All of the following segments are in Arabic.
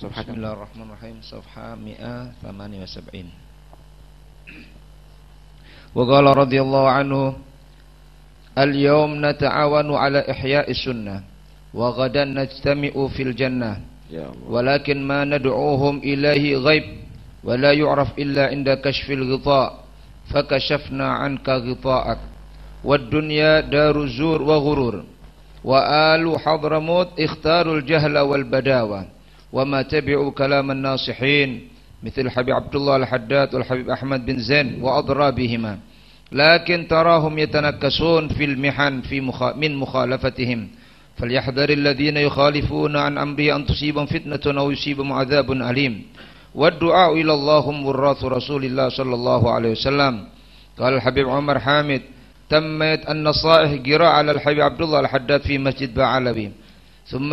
صفحة بسم الله الرحمن الرحيم. صفحة 178 وقال رضي الله عنه اليوم نتعاون على إحياء السنة وغدا نجتمع في الجنة ولكن ما ندعوهم إليه غيب ولا يعرف إلا عند كشف الغطاء فكشفنا عنك غطاءك. والدنيا دار زور وغرور وآل حضرموت اختاروا الجهل والبداوة. وما تبعوا كلام الناصحين مثل حبيب عبد الله الحداد والحبيب أحمد بن زين وأضرابهما لكن تراهم يتنكسون في المحن في مخ... من مخالفتهم فليحذر الذين يخالفون عن أمره أن تصيبهم فتنة أو يصيبهم عذاب أليم والدعاء إلى الله هم وراث رسول الله صلى الله عليه وسلم قال الحبيب عمر حامد تمت النصائح قراءة على الحبيب عبد الله الحداد في مسجد بعلبي ثم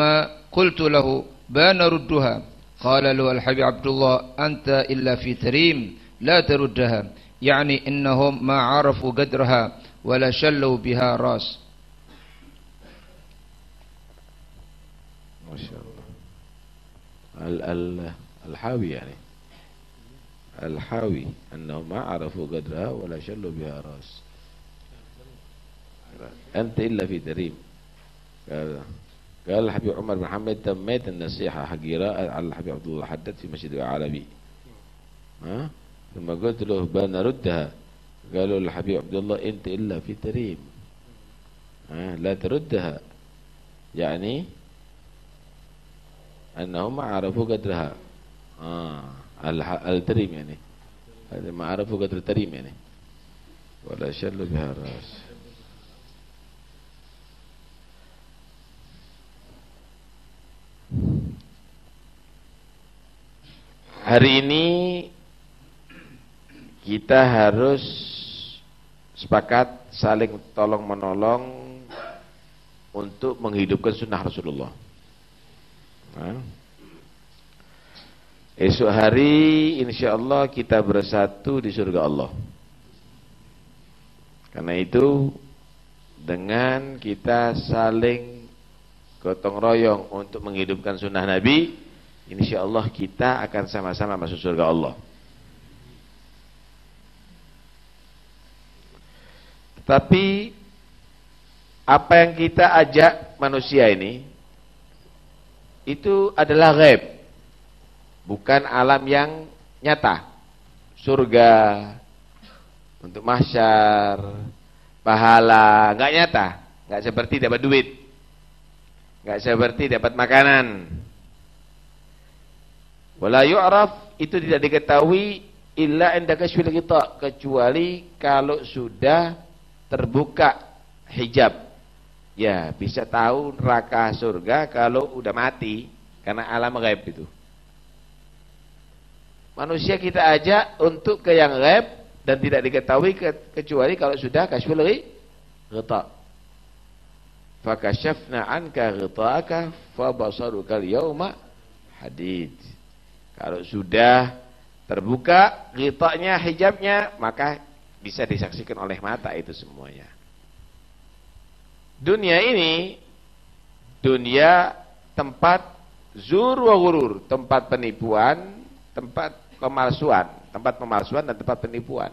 قلت له بأن ردها قال له الحبيب عبد الله أنت إلا في تريم لا تردها. يعني إنهم ما عرفوا قدرها ولا شلوا بها راس. ما شاء الله. الحاوي يعني. الحاوي أنهم ما عرفوا قدرها ولا شلوا بها راس. أنت إلا في دريم قال قال الحبيب عمر بن محمد تميت النصيحة حقيرة على الحبيب عبد الله حدد في مسجد العربي ها؟ ثم قلت له بنردها قالوا الحبيب عبد الله أنت إلا في تريم. ها؟ لا تردها. يعني أنهم ما عرفوا قدرها. آه التريم يعني. ما عرفوا قدر التريم يعني. ولا شلوا بها الرأس Hari ini kita harus sepakat saling tolong menolong untuk menghidupkan sunnah Rasulullah. Nah. Esok hari insya Allah kita bersatu di surga Allah. Karena itu dengan kita saling gotong royong untuk menghidupkan sunnah Nabi, insya Allah kita akan sama-sama masuk surga Allah. Tapi apa yang kita ajak manusia ini itu adalah ghaib bukan alam yang nyata. Surga untuk mahsyar, pahala, enggak nyata, enggak seperti dapat duit. Enggak seperti dapat makanan. Wala yu'raf itu tidak diketahui illa inda kasyfil kita kecuali kalau sudah terbuka hijab. Ya, bisa tahu neraka surga kalau udah mati karena alam gaib itu. Manusia kita ajak untuk ke yang gaib dan tidak diketahui kecuali kalau sudah kasyful ghita. Fakashafna anka ghita'aka fabasaruka al-yawma hadid. Kalau sudah terbuka ghita'nya, hijabnya, maka bisa disaksikan oleh mata itu semuanya. Dunia ini dunia tempat zur wa gurur, tempat penipuan, tempat pemalsuan, tempat pemalsuan dan tempat penipuan.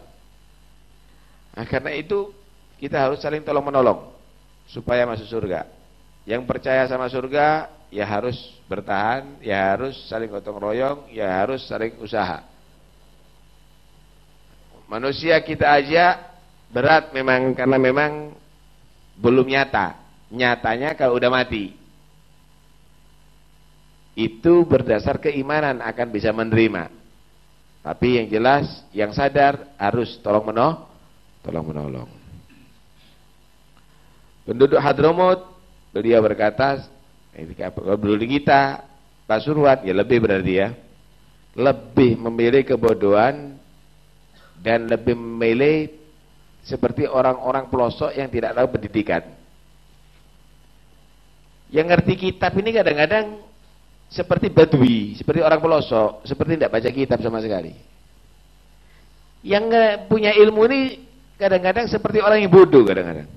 Nah, karena itu kita harus saling tolong menolong supaya masuk surga. Yang percaya sama surga ya harus bertahan, ya harus saling gotong royong, ya harus saling usaha. Manusia kita aja berat memang karena memang belum nyata. Nyatanya kalau udah mati. Itu berdasar keimanan akan bisa menerima. Tapi yang jelas, yang sadar harus tolong menolong, tolong menolong. Penduduk Hadramut, beliau berkata, ketika penduduk kita, Pasuruan, ya lebih berarti ya, lebih memilih kebodohan dan lebih memilih seperti orang-orang pelosok yang tidak tahu pendidikan. Yang ngerti kitab ini kadang-kadang seperti badui, seperti orang pelosok, seperti tidak baca kitab sama sekali. Yang punya ilmu ini kadang-kadang seperti orang yang bodoh kadang-kadang.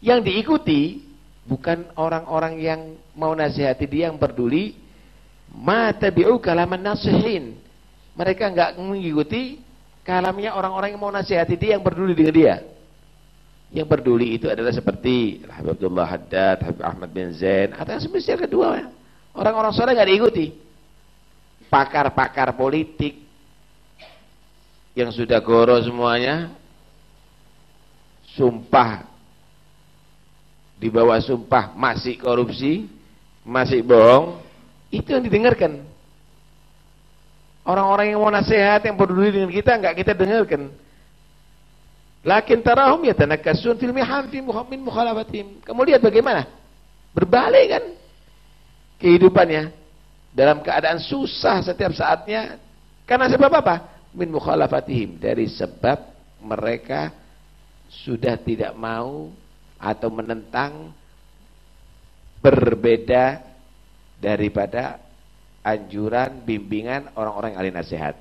Yang diikuti bukan orang-orang yang mau nasihati dia yang peduli, Ma tabi'u kalaman nasihin. Mereka enggak mengikuti kalamnya orang-orang yang mau nasihati dia yang peduli dengan dia. Yang peduli itu adalah seperti Habib Abdullah Haddad, Habib Ahmad bin Zain, atau yang semisal kedua. Orang-orang soleh enggak diikuti. Pakar-pakar politik yang sudah goro semuanya, sumpah di bawah sumpah masih korupsi, masih bohong, itu yang didengarkan. Orang-orang yang mau nasihat, yang peduli dengan kita, enggak kita dengarkan. Lakin tarahum yatanakkasun fil miham fi min mukhalafatim. Kamu lihat bagaimana? Berbalik kan kehidupannya dalam keadaan susah setiap saatnya karena sebab apa? Min mukhalafatihim dari sebab mereka sudah tidak mau atau menentang berbeda daripada anjuran bimbingan orang-orang yang ahli nasihat.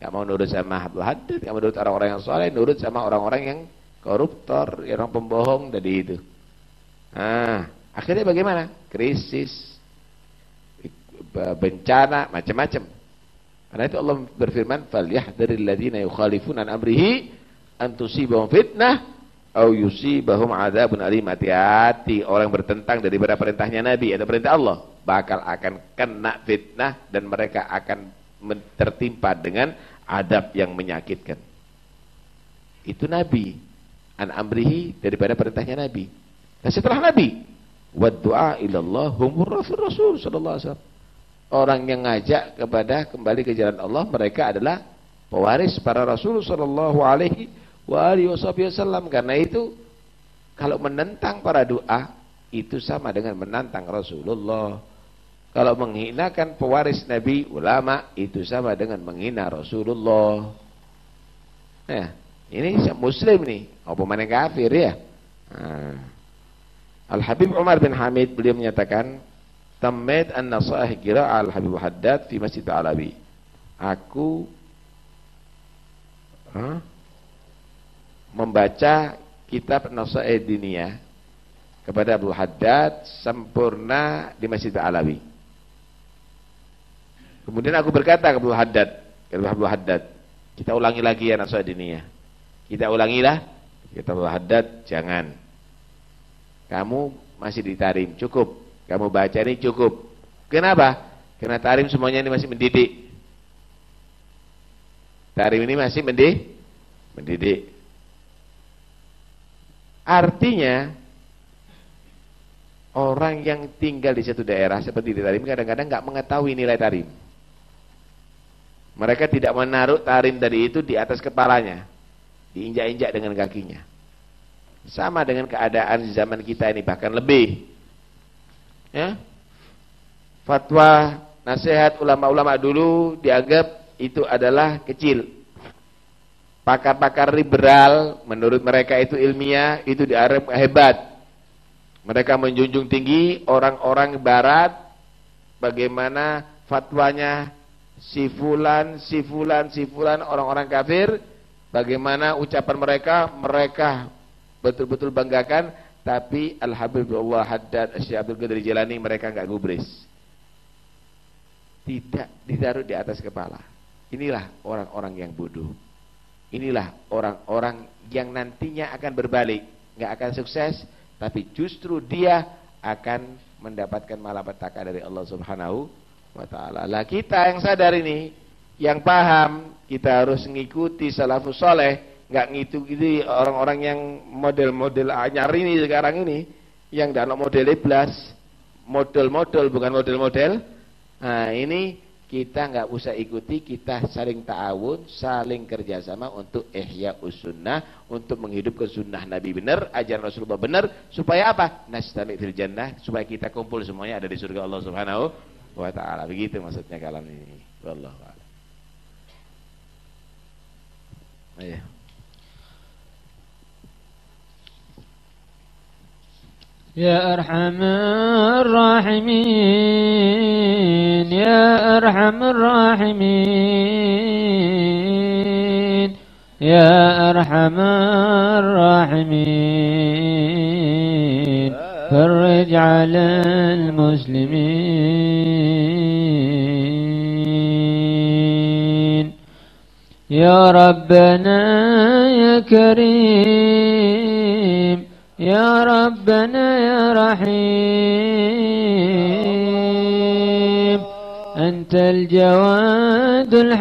Gak mau nurut sama Abdul Haddad, gak mau nurut orang-orang yang soleh, nurut sama orang-orang yang koruptor, orang pembohong tadi itu. Nah, akhirnya bagaimana? Krisis, bencana, macam-macam. Karena itu Allah berfirman, "Falyahdharil ladzina yukhalifuna an amrihi an fitnah aw yusibahum adzabun alim." Hati-hati orang bertentang daripada perintahnya Nabi atau perintah Allah, bakal akan kena fitnah dan mereka akan tertimpa dengan adab yang menyakitkan. Itu Nabi. An amrihi daripada perintahnya Nabi. Dan setelah Nabi, wa du'a ilallah humur rasul sallallahu alaihi wasallam. Orang yang ngajak kepada kembali ke jalan Allah, mereka adalah pewaris para rasul sallallahu alaihi wa alihi wasallam. Karena itu kalau menentang para doa itu sama dengan menantang Rasulullah kalau menghinakan pewaris Nabi, ulama, itu sama dengan menghina Rasulullah. Nah, ini muslim nih, apa mana kafir ya? Nah. Al-Habib Umar bin Hamid beliau menyatakan, Tammed an-nasaih kira al-Habib Haddad di Masjid Alawi. Aku huh, membaca kitab Nasaih Diniyah kepada Abu Haddad sempurna di Masjid Alawi. Kemudian aku berkata ke Abu Haddad, ke Abu Haddad, kita ulangi lagi ya nasihat ini ya. Kita ulangilah, kita Abu Haddad, jangan. Kamu masih ditarim, cukup. Kamu baca ini cukup. Kenapa? Karena tarim semuanya ini masih mendidik. Tarim ini masih mendidik. mendidik. Artinya orang yang tinggal di satu daerah seperti di tarim kadang-kadang nggak mengetahui nilai tarim. Mereka tidak menaruh tarim dari itu di atas kepalanya. Diinjak-injak dengan kakinya. Sama dengan keadaan zaman kita ini bahkan lebih. Ya. Fatwa nasihat ulama-ulama dulu dianggap itu adalah kecil. Pakar-pakar liberal menurut mereka itu ilmiah, itu dianggap hebat. Mereka menjunjung tinggi orang-orang barat bagaimana fatwanya si fulan, si fulan, si fulan orang-orang kafir bagaimana ucapan mereka mereka betul-betul banggakan tapi alhamdulillah Haddad Syekh Abdul Qadir mereka enggak gubris. Tidak ditaruh di atas kepala. Inilah orang-orang yang bodoh inilah orang-orang yang nantinya akan berbalik enggak akan sukses tapi justru dia akan mendapatkan malapetaka dari Allah Subhanahu wa taala. Lah kita yang sadar ini, yang paham, kita harus mengikuti salafus soleh, nggak ngitu gitu orang-orang yang model-model anyar ini sekarang ini, yang dalam model iblas, model-model bukan model-model. Nah ini kita nggak usah ikuti, kita saling ta'awun, saling kerjasama untuk ihya usunnah, untuk menghidupkan sunnah Nabi benar, ajaran Rasulullah benar, supaya apa? Nastami fil jannah, supaya kita kumpul semuanya ada di surga Allah Subhanahu wa taala. Begitu maksudnya kalam ini. Wallahu a'lam. Iya. يا أرحم الراحمين يا أرحم الراحمين يا أرحم الراحمين. فرج على المسلمين. يا ربنا يا كريم يا ربنا يا رحيم. أنت الجواد الحليم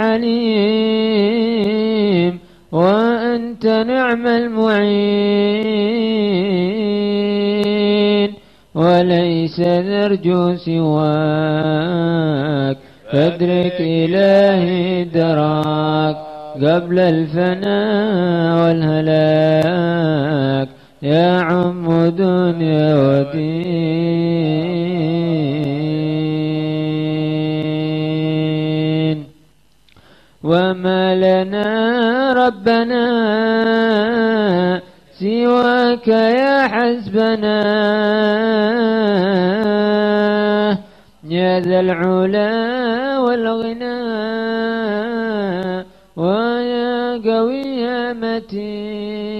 وأنت نعم المعين. وليس نرجو سواك. فادرك إلهي دراك. قبل الفناء والهلاك. يا عم دنيا ودين. وما لنا ربنا سواك يا حسبنا. يا ذا العلا والغنى ويا قوي يا متين.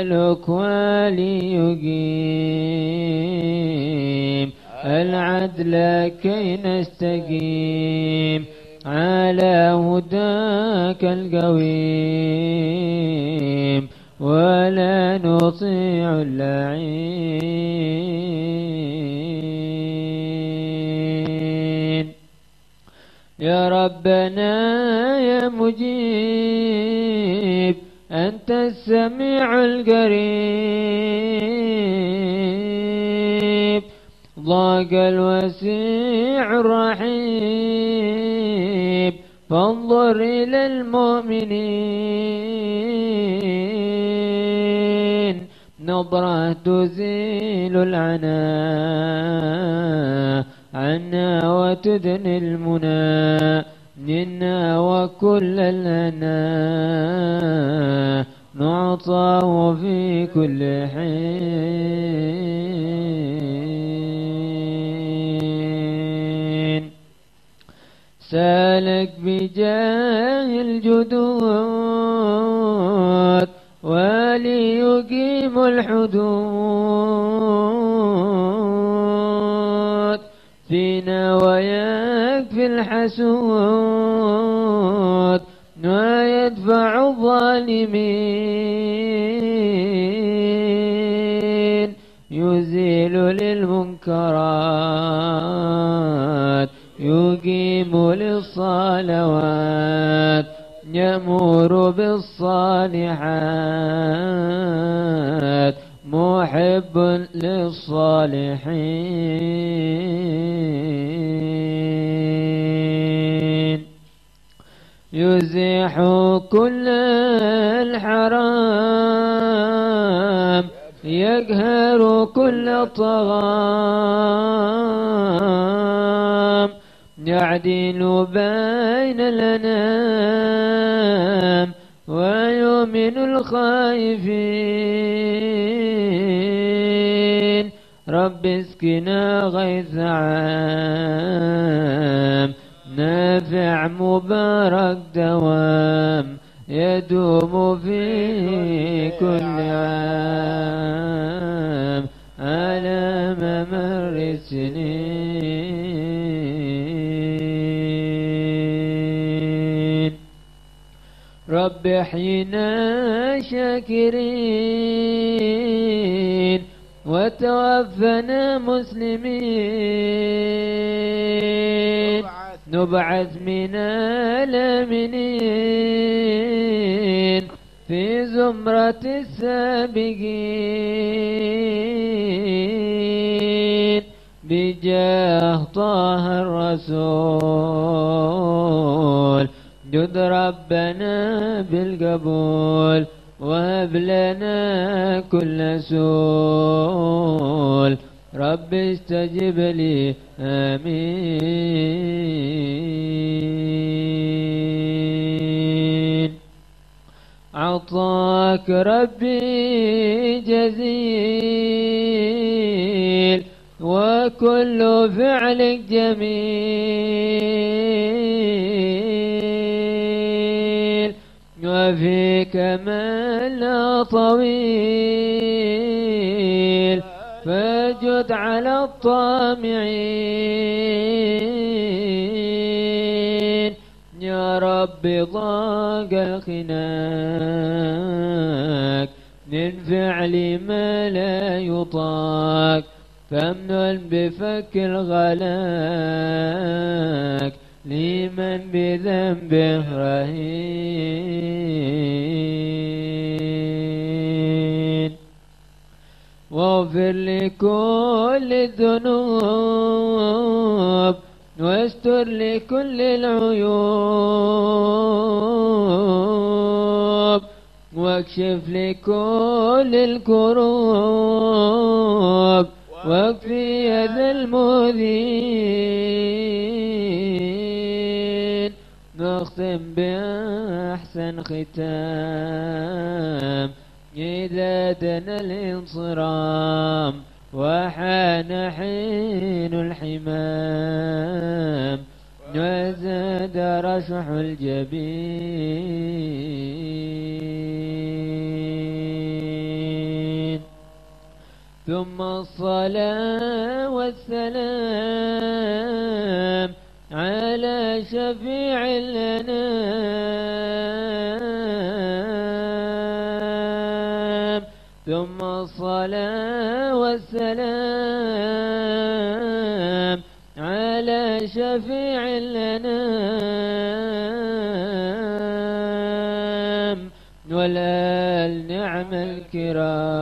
نسألك وليقيم العدل كي نستقيم. على هداك القويم. ولا نطيع اللعين. يا ربنا يا مجيب. السميع القريب. ضاق الوسيع الرحيب. فانظر إلى المؤمنين. نظرة تزيل العناء. عنا وتدني المنى. منا وكل الأنا نعطاه في كل حين. سالك بجاه الجدود وليقيم الحدود. فينا ويكفي الحسود. ويدفع الظالمين. يزيل للمنكرات. يقيم للصلوات. يمور بالصالحات. محب للصالحين. يزيح كل الحرام يقهر كل طغام يعدل بين الأنام ويؤمن الخائفين. رب اسقنا غيث عام. نافع مبارك دوام يدوم في كل عام. على ممر السنين رب احينا شاكرين وتوفنا مسلمين. نبعث من الامنين في زمرة السابقين. بجاه طه الرسول. جد ربنا بالقبول وهب لنا كل سول. رب استجب لي. آمين. عطاك ربي جزيل وكل فعلك جميل. وفيك من طويل. واسدد على الطامعين. يا رب ضاق الخناق من فعل ما لا يطاق. فامنن بفك الغلاك لمن بذنبه رهين. واغفر لكل الذنوب واستر لكل العيوب واكشف لكل الكروب واكفي ذا المذين نختم بأحسن ختام إذا دنا الانصرام وحان حين الحمام وزاد رشح الجبين. ثم الصلاة والسلام على شفيع الأنام ثم الصلاة والسلام على شفيع الأنام والآل نعم الكرام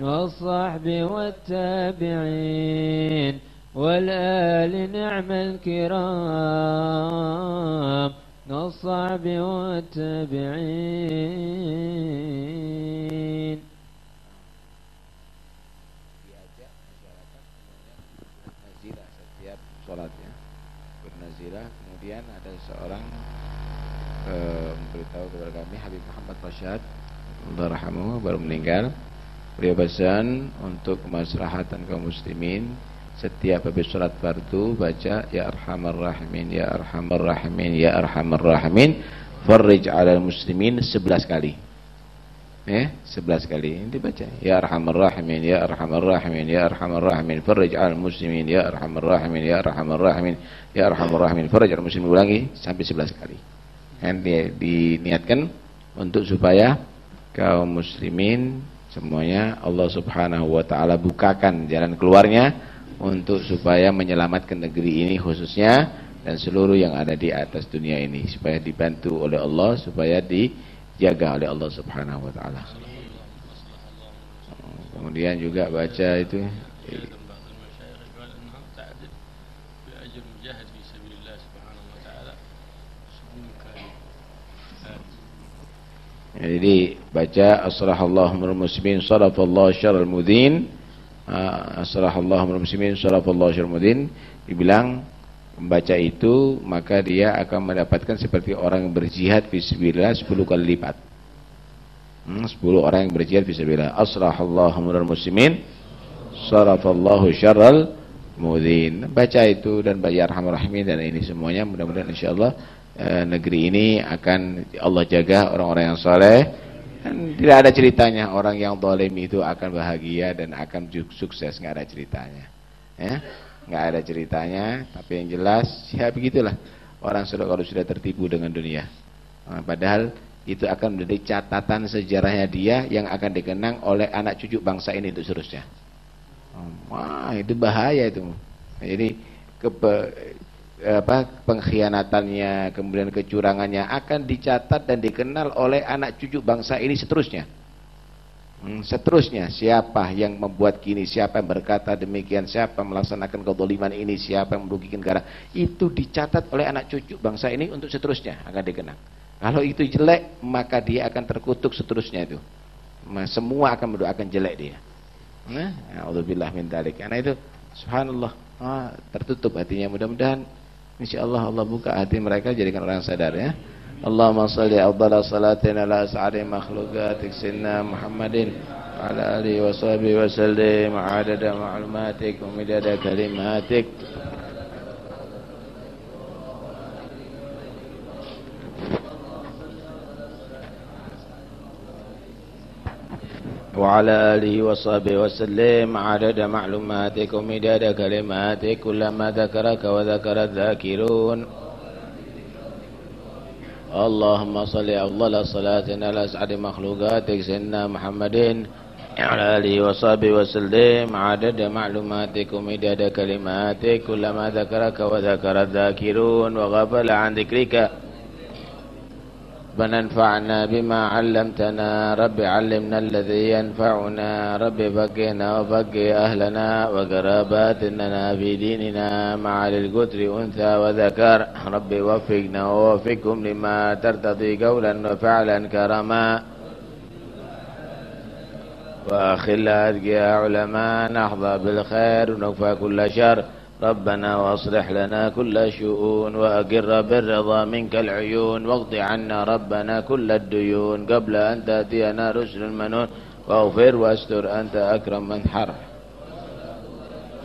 والصحب والتابعين والآل نعم الكرام والصحب والتابعين eh, memberitahu kepada kami Habib Muhammad Rashad rahamu baru meninggal. Beliau pesan untuk kemaslahatan kaum muslimin setiap habis sholat fardu baca ya arhamar rahimin ya arhamar rahimin ya arhamar rahimin. Farrij ala muslimin 11 kali. Ya 11 kali ini dibaca. Ya arhamar rahimin ya arhamar rahimin ya arhamar rahimin. Farij al muslimin ya arhamar rahimin ya arhamar rahimin. Ya arhamar rahimin. Farij al muslimin ulangi sampai 11 kali kan dia diniatkan untuk supaya kaum muslimin semuanya Allah Subhanahu wa taala bukakan jalan keluarnya untuk supaya menyelamatkan negeri ini khususnya dan seluruh yang ada di atas dunia ini supaya dibantu oleh Allah supaya dijaga oleh Allah Subhanahu wa taala. Kemudian juga baca itu jadi baca asrahallahu muslimin sarafallahu syarral mudin asrahallahu muslimin sarafallahu syarral mudin dibilang membaca itu maka dia akan mendapatkan seperti orang yang berjihad fisabilillah 10 kali lipat. Hmm, 10 orang yang berjihad fisabilillah. Asrahallahu muslimin sarafallahu syarral mudin. Baca itu dan arhamar rahimin dan ini semuanya mudah-mudahan insyaallah eh, negeri ini akan Allah jaga orang-orang yang saleh dan tidak ada ceritanya orang yang zalim itu akan bahagia dan akan sukses. Nggak ada ceritanya. Ya nggak ada ceritanya. Tapi yang jelas ya begitulah. Orang sudah kalau sudah tertipu dengan dunia. Nah, padahal itu akan menjadi catatan sejarahnya dia yang akan dikenang oleh anak cucu bangsa ini untuk seterusnya. Wah itu bahaya itu. Jadi kepe, apa pengkhianatannya kemudian kecurangannya akan dicatat dan dikenal oleh anak cucu bangsa ini seterusnya Hmm, seterusnya siapa yang membuat gini, siapa yang berkata demikian, siapa melaksanakan kedoliman ini, siapa yang merugikan negara, itu dicatat oleh anak cucu bangsa ini untuk seterusnya akan dikenang. Kalau itu jelek, maka dia akan terkutuk seterusnya itu. Semua akan mendoakan jelek dia. Nah, Allah min. Karena itu subhanallah, ah, tertutup hatinya. Mudah-mudahan Insya Allah Allah buka hati mereka jadikan orang sadar ya. Allahumma salli afdala salatin ala sa'ari makhlukatik sinna Muhammadin ala alihi wa sahbihi wa sallim adada ma'lumatik wa midada kalimatik وعلى آله وصحبه وسلم عدد معلوماتك ومداد كلماتك كلما ذكرك وذكر الذاكرون. اللهم صل أفضل صلاة على أسعد مخلوقاتك سيدنا محمد وعلى آله وصحبه وسلم عدد معلوماتك ومداد كلماتك كلما ذكرك وذكر الذاكرون وغفل عن ذكرك. ربنا انفعنا بما علمتنا. رب علمنا الذي ينفعنا. رب فقهنا وفقه أهلنا وقراباتنا في ديننا مع للقدر أنثى وذكر. رب وفقنا ووفقهم لما ترتضي قولا وفعلا كرما. وأخل أتقيا علماء. نحظى بالخير ونكفى كل شر. ربنا واصلح لنا كل شؤون وأقر بالرضا منك العيون واقض عنا ربنا كل الديون قبل أن تأتينا رسل المنون واغفر واستر أنت أكرم من حر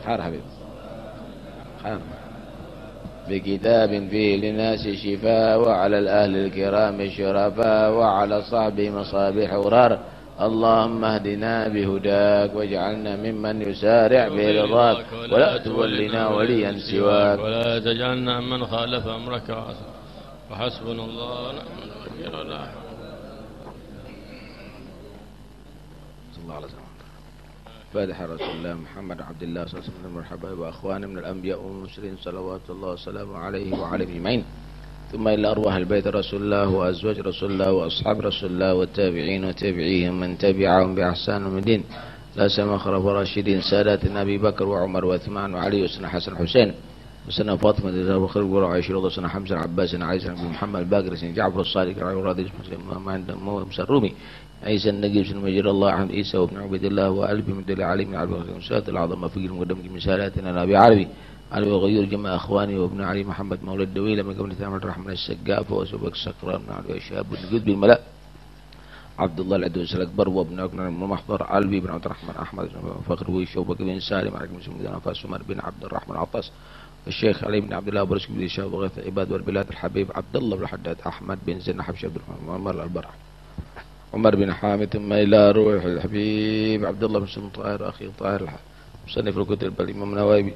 حر حبيب حر بكتاب فيه للناس شفاء وعلى الأهل الكرام شرفاء وعلى صحبه مصابيح ورار اللهم اهدنا بهداك واجعلنا ممن يسارع برضاك ولا تولنا وليا سواك. ولا تجعلنا من خالف أمرك. وحسبنا الله ونعم الوكيل. ولا الله وسلم فاتحة رسول الله محمد عبد الله صلى الله عليه وسلم مرحبا وأخواني من الأنبياء والمرسلين صلوات الله وسلامه عليه وعلى أجمعين ثم إلى أرواح البيت رسول الله وأزواج رسول الله وأصحاب رسول الله والتابعين وتابعيهم من تبعهم بأحسان من دين لا سما خلف راشدين سادات أبي بكر وعمر وعثمان وعلي وسنة حسن حسين وسنة فاطمة ذات بخير وعائشة رضي الله حمزة عباس عيسى بن محمد الباقر سن جعفر الصادق العلي الراضي ما عنده موسى الرومي. عيسى النجيب بن مجرى الله عن عيسى وابن عبد الله وألبي من دل علي من عبد العظمة في المقدم مثالاتنا نبي عربي علي وغيور جمع أخواني وابن علي محمد مولى الدويلة من قبل ثامر الرحمن السقاف وسبك السكران من علي وشاب بن جد بالملأ عبد الله العدوس الأكبر وابن أكبر بن محضر بن عبد الرحمن أحمد فخر وشوبك بن سالم عليكم بن نفاس عمر بن عبد الرحمن عطاس الشيخ علي بن عبد الله برسك بن شاب وغيث العباد والبلاد الحبيب عبد الله بن حداد أحمد بن زين حبش عبد الرحمن عمر البرع عمر بن حامد ثم إلى روح الحبيب عبد الله بن سلم طاهر أخي طاهر مصنف الكتب الإمام النووي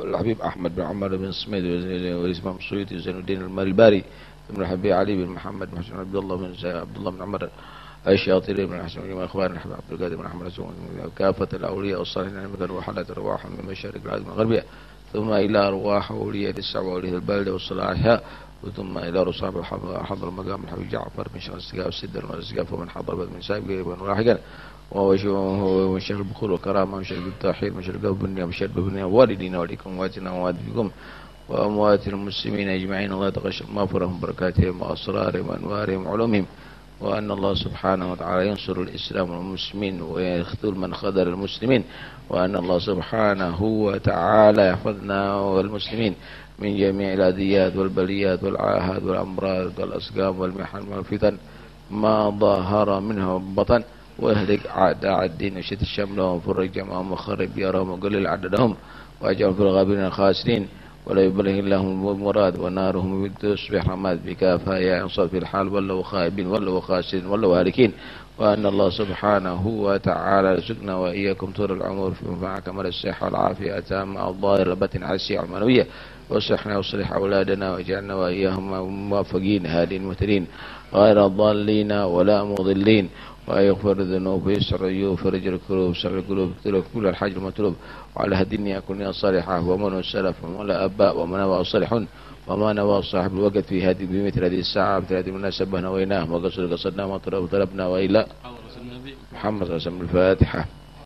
الحبيب أحمد بن عمر بن سميد والإمام السيوطي زين الدين المالباري ابن الحبيب علي بن محمد بن حسن عبد الله بن عبد الله بن عمر الشاطري بن حسن بن إخوان الحبيب عبد القادر بن أحمد كافة الأولياء والصالحين من وحلت ارواح من مشارق من غربها ثم إلى أرواح أولياء السبع واولياء البلدة وصلاحها وثم إلى رصاب حضر مقام الحبيب جعفر بن شرف السقاف والسدر والسقاف ومن حضر بدر من سابق ولاحقا وهو من شر البخور وكرامة من شر التأخير من شر قلب النية من شر بنية والدينا وليكم واتنا ووالدكم وأموات المسلمين أجمعين الله يتغشى مغفرهم بركاتهم وأسرارهم وأنوارهم وعلومهم وأن الله سبحانه وتعالى ينصر الإسلام والمسلمين ويخذل من خذل المسلمين وأن الله سبحانه وتعالى يحفظنا والمسلمين. من جميع الأذيات والبليات والعاهات والأمراض والأسقام والمحن والفتن ما ظهر منه بطن واهلك أعداء الدين وشتت شملهم وفرج جمعهم وخرب ديارهم وقلل عددهم واجعل في الغابرين الخاسرين ولا يبلغ لهم المراد ونارهم تصبح رماد بكافة يا انصر في الحال ولو خائبين ولو خاسرين ولو هالكين وأن الله سبحانه وتعالى رزقنا وإياكم طول العمر في منفعة كمال الصحة والعافية التامة الظاهرة بتن عسية المنوية وصحنا وصلح أولادنا واجعلنا وإياهم موفقين هادين مهتدين غير الضالين ولا مضلين ويغفر الذنوب ويسر العيوب فرج الكروب سر القلوب اقتلوا كل الحج المطلوب وعلى هدني كن صالحة ومن السلف ولا أباء ومن نوى صالح وما نوى صاحب الوقت في هذه بمثل هذه الساعة مثل هذه المناسبة نويناه وقصر قصدنا وطلبنا وإلى محمد صلى الله عليه وسلم الفاتحة.